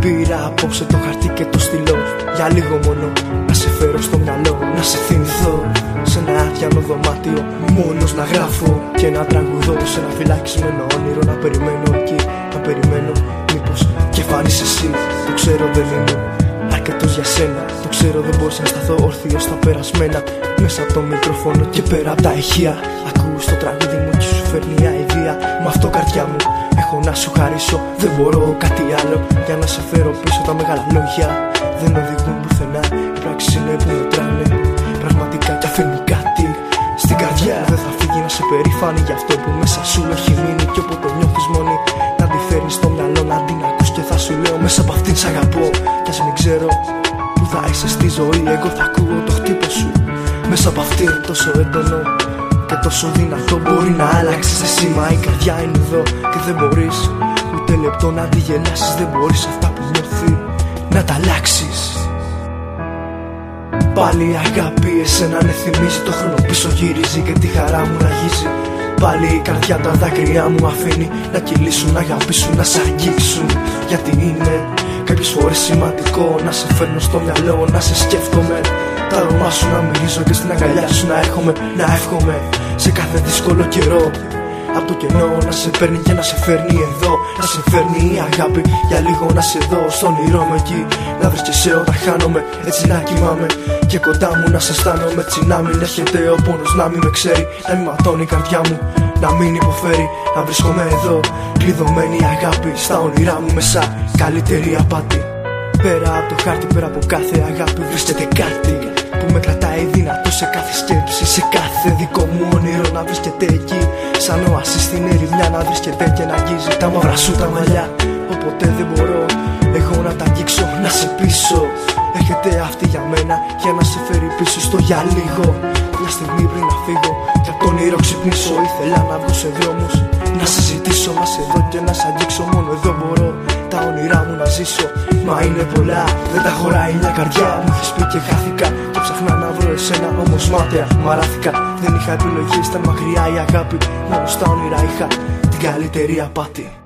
Πήρα απόψε το χαρτί και το στυλό. Για λίγο μόνο να σε φέρω στο μυαλό Να σε θυμηθώ. Σε ένα άδειανο δωμάτιο Μόνος να γράφω. Και να τραγουδώ Σε ένα φυλακισμένο όνειρο. Να περιμένω εκεί Να περιμένω. Μήπως και φάνεις εσύ Το ξέρω δεν είναι αρκετός για σένα Το ξέρω δεν μπορούσα να σταθώ όρθιος στα περασμένα. Μέσα από το μικροφόνο και πέρα από τα ηχεία. Ακούς το τραγούδι μου και σου φέρνει αηδία Μ' αυτό καρδιά μου έχω να σου χαρίσω Δεν μπορώ κάτι άλλο. Για να σε φέρω πίσω τα μεγάλα λόγια. Δεν οδηγούν πουθενά, οι πράξεις είναι που μετράνε. Πραγματικά κι αφήνει κάτι στην καρδιά. Δεν θα φύγει να σε περήφανη για αυτό που μέσα σου έχει μείνει. Κι όποτε νιώθεις μόνη να τη φέρνεις στο μυαλό να την ακούς Και θα σου λέω μέσα από αυτήν σ' αγαπώ Κι ας μην ξέρω που θα είσαι στη ζωή Εγώ θα ακούω το χτύπο σου. Μέσα από αυτήν τόσο έντονο και τόσο δυνατό μπορεί να αλλάξει εσύ Μα η καρδιά είναι εδώ και δεν μπορείς. Ούτε λεπτό να αντιγελάσεις Δεν μπορείς αυτά που νιώθει να τα αλλάξεις. Πάλι η αγάπη εσένα ναι θυμίζει Το χρόνο πίσω γυρίζει και τη χαρά μου ραγίζει Πάλι η καρδιά τα δάκρυά μου αφήνει Να κυλήσουν, να αγαπήσουν, να σ' αγγίξουν. Γιατί είναι κάποιες φορές σημαντικό Να σε φέρνω στο μυαλό, να σε σκέφτομαι. Τα αρώμα σου να μυρίζω και στην αγκαλιά σου να έρχομαι Να εύχομαι σε κάθε δύσκολο καιρό. Από το κενό να σε παίρνει και να σε φέρνει εδώ. Να σε φέρνει η αγάπη για λίγο να σε δω Στον ήρω με εκεί. Να βρίσκεσαι όταν χάνομαι Έτσι να κοιμάμαι. Και κοντά μου να σε αισθάνομαι Έτσι να μην έχετε ο πόνος να μην με ξέρει. Να μην ματώνει η καρδιά μου να μην υποφέρει. Να βρίσκομαι εδώ κλειδωμένη η αγάπη Στα όνειρά μου μέσα. Καλύτερη απάτη. Πέρα από το χάρτη, πέρα από κάθε αγάπη βρίσκεται κάτι που με κρατάει δυνατό σε κάθε σκέψη Σε κάθε δικό μου όνειρο να βρίσκεται εκεί Σαν οασί στην ερημιά να βρίσκεται και να αγγίζει Τα μαύρα σου τα μαλλιά. Όποτε δεν μπορώ εγώ να τα αγγίξω Να σε πείσω. Έχετε αυτή για μένα για να σε φέρει πίσω στο για λίγο Μια στιγμή πριν να φύγω και από τον ήρω ξυπνήσω. Ήθελα να βγω σε δρόμους να συζητήσω. Μα σε δω και να σε αγγίξω μόνο εδώ μπορώ τα όνειρά μου να ζήσω. Μα είναι πολλά, δεν τα χωράει μια καρδιά. Μου έχεις πει και χάθηκα Και ψαχνά να βρω εσένα όμως μάταια. Μαράθηκα, δεν είχα επιλογή Ήταν μακριά η αγάπη. Μόνο στα όνειρα είχα την καλύτερη απάτη